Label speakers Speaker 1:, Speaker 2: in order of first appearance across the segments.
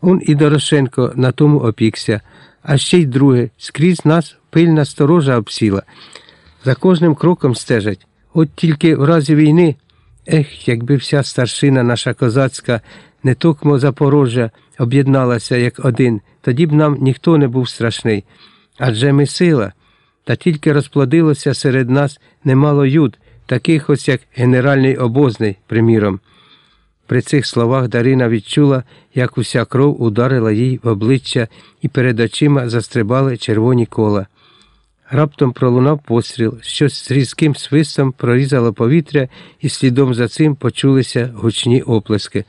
Speaker 1: Он і Дорошенко на тому опікся, а ще й друге, скрізь нас пильна сторожа обсіла. За кожним кроком стежать. От тільки в разі війни, ех, якби вся старшина наша козацька, не токмо Запорожжя, об'єдналася як один, тоді б нам ніхто не був страшний. Адже ми сила, та тільки розплодилося серед нас немало юд, таких ось як генеральний обозний, приміром. При цих словах Дарина відчула, як уся кров ударила їй в обличчя і перед очима застрибали червоні кола. Раптом пролунав постріл, щось з різким свистом прорізало повітря, і слідом за цим почулися гучні оплески.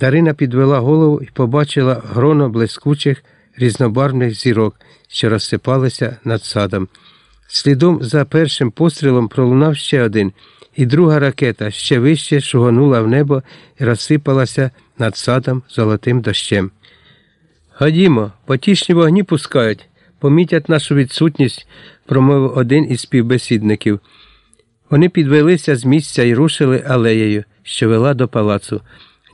Speaker 1: Дарина підвела голову і побачила гроно блискучих різнобарвних зірок, що розсипалися над садом. Слідом за першим пострілом пролунав ще один, і друга ракета ще вище шуганула в небо і розсипалася над садом золотим дощем. Ходімо, потішні вогні пускають, помітять нашу відсутність, промовив один із співбесідників. Вони підвелися з місця і рушили алеєю, що вела до палацу.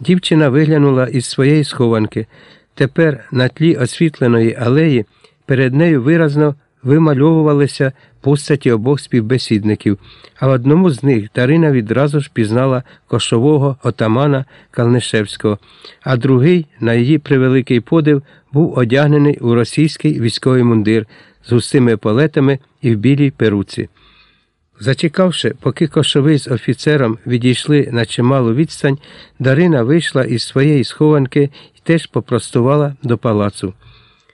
Speaker 1: Дівчина виглянула із своєї схованки. Тепер на тлі освітленої алеї перед нею виразно вимальовувалися постаті обох співбесідників, а в одному з них Дарина відразу ж пізнала кошового отамана Калнишевського, а другий, на її превеликий подив, був одягнений у російський військовий мундир з густими полетами і в білій перуці. Зачекавши, поки кошовий з офіцером відійшли на чималу відстань, Дарина вийшла із своєї схованки і теж попростувала до палацу.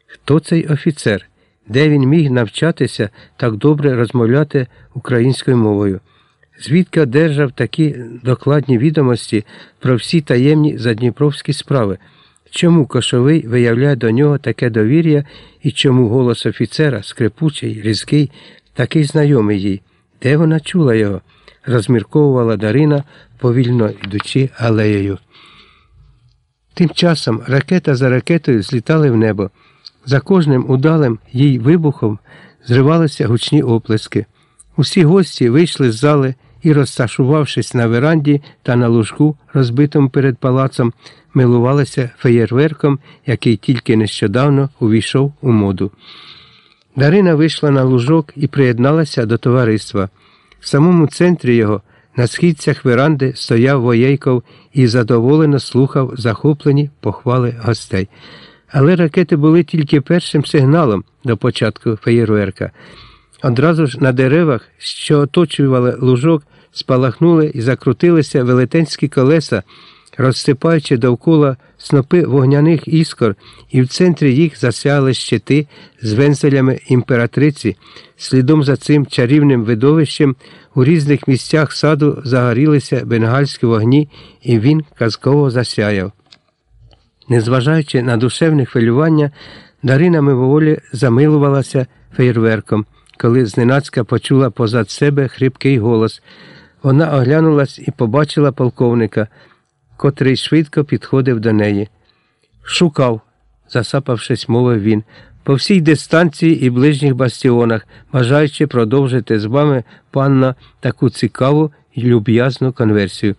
Speaker 1: Хто цей офіцер? Де він міг навчатися так добре розмовляти українською мовою? Звідки одержав такі докладні відомості про всі таємні задніпровські справи? Чому кошовий виявляє до нього таке довір'я і чому голос офіцера, скрипучий, різкий, такий знайомий їй? Де вона чула його? розмірковувала Дарина, повільно йдучи алеєю. Тим часом ракета за ракетою злітали в небо. За кожним удалим їй вибухом зривалися гучні оплески. Усі гості вийшли з зали і, розташувавшись на веранді та на лужку, розбитому перед палацом, милувалися феєрверком, який тільки нещодавно увійшов у моду. Дарина вийшла на лужок і приєдналася до товариства. В самому центрі його, на східцях веранди, стояв воєйков і задоволено слухав захоплені похвали гостей. Але ракети були тільки першим сигналом до початку феєрверка. Одразу ж на деревах, що оточували лужок, спалахнули і закрутилися велетенські колеса, розсипаючи довкола снопи вогняних іскор, і в центрі їх засяли щити з вензелями імператриці. Слідом за цим чарівним видовищем у різних місцях саду загорілися бенгальські вогні, і він казково засяяв. Незважаючи на душевне хвилювання, Дарина мимоволі замилувалася фейерверком, коли зненацька почула позад себе хрипкий голос. Вона оглянулась і побачила полковника, котрий швидко підходив до неї. Шукав, засапавшись, мовив він, по всій дистанції і ближніх бастіонах, бажаючи продовжити з вами, панна, таку цікаву і люб'язну конверсію.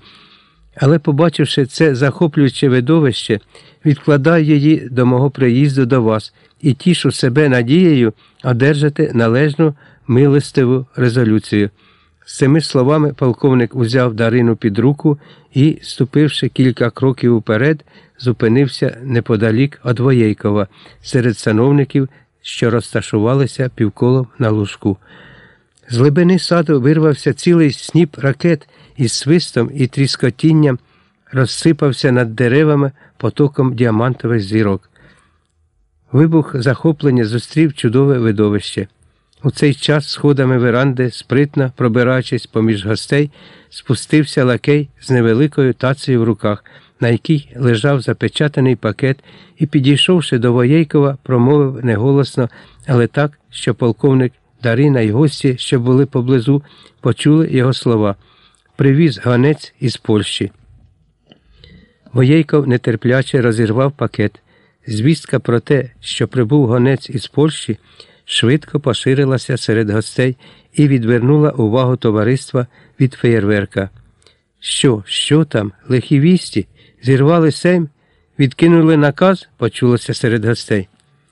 Speaker 1: Але, побачивши це захоплююче видовище, відкладаю її до мого приїзду до вас і тішу себе надією одержати належну милостиву резолюцію. З цими словами полковник узяв Дарину під руку і, ступивши кілька кроків уперед, зупинився неподалік від Воєйкова серед сановників, що розташувалися півколом на лужку. З глибини саду вирвався цілий сніп ракет із свистом і тріскотінням розсипався над деревами потоком діамантових зірок. Вибух захоплення зустрів чудове видовище. У цей час сходами веранди, спритно пробираючись поміж гостей, спустився лакей з невеликою тацею в руках, на якій лежав запечатаний пакет, і, підійшовши до Воєйкова, промовив неголосно, але так, що полковник Дарина й гості, що були поблизу, почули його слова. Привіз ганець із Польщі. Воєйков нетерпляче розірвав пакет. Звістка про те, що прибув гонець із Польщі, швидко поширилася серед гостей і відвернула увагу товариства від феєрверка. Що, що там, лихі вісті? Зірвали семь? Відкинули наказ, почулося серед гостей.